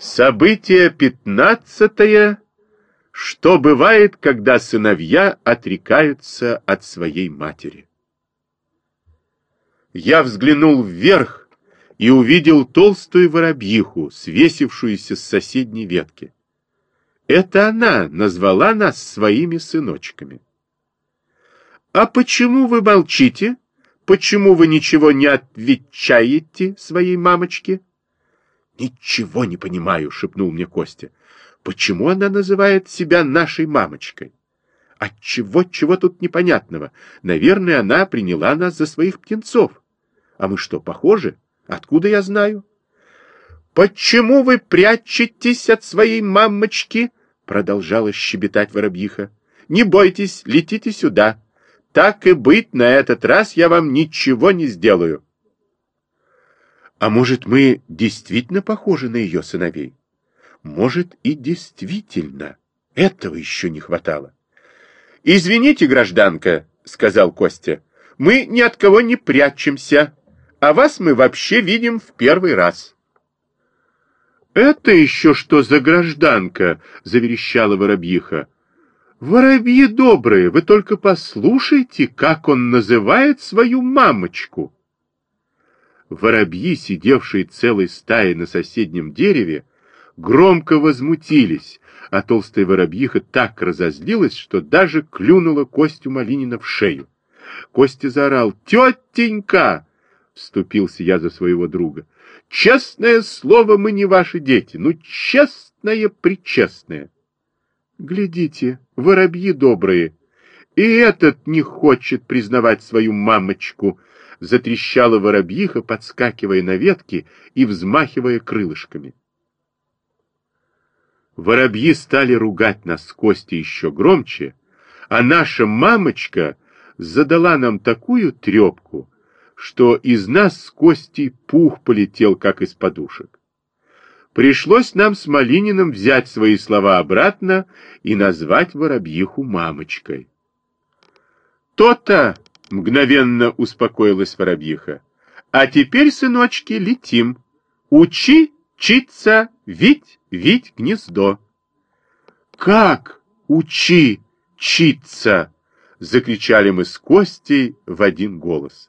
Событие пятнадцатое. Что бывает, когда сыновья отрекаются от своей матери? Я взглянул вверх и увидел толстую воробьиху, свесившуюся с соседней ветки. Это она назвала нас своими сыночками. «А почему вы молчите? Почему вы ничего не отвечаете своей мамочке?» «Ничего не понимаю», — шепнул мне Костя. «Почему она называет себя нашей мамочкой?» «Отчего, чего тут непонятного? Наверное, она приняла нас за своих птенцов. А мы что, похожи? Откуда я знаю?» «Почему вы прячетесь от своей мамочки?» — продолжала щебетать воробьиха. «Не бойтесь, летите сюда. Так и быть, на этот раз я вам ничего не сделаю». А может, мы действительно похожи на ее сыновей? Может, и действительно. Этого еще не хватало. «Извините, гражданка», — сказал Костя, — «мы ни от кого не прячемся, а вас мы вообще видим в первый раз». «Это еще что за гражданка?» — заверещала воробьиха. «Воробьи добрые, вы только послушайте, как он называет свою мамочку». Воробьи, сидевшие целой стаей на соседнем дереве, громко возмутились, а толстая воробьиха так разозлилась, что даже клюнула Костю Малинина в шею. Костя заорал «Тетенька!» — вступился я за своего друга. «Честное слово, мы не ваши дети, ну честное-причестное!» Глядите, воробьи добрые, и этот не хочет признавать свою мамочку — затрещала воробьиха, подскакивая на ветки и взмахивая крылышками. Воробьи стали ругать нас с Костей еще громче, а наша мамочка задала нам такую трепку, что из нас с Костей пух полетел, как из подушек. Пришлось нам с Малининым взять свои слова обратно и назвать воробьиху мамочкой. То-то Мгновенно успокоилась воробьиха. А теперь, сыночки, летим. Учи, читься, вить, вить гнездо. Как учи, читься? Закричали мы с Костей в один голос.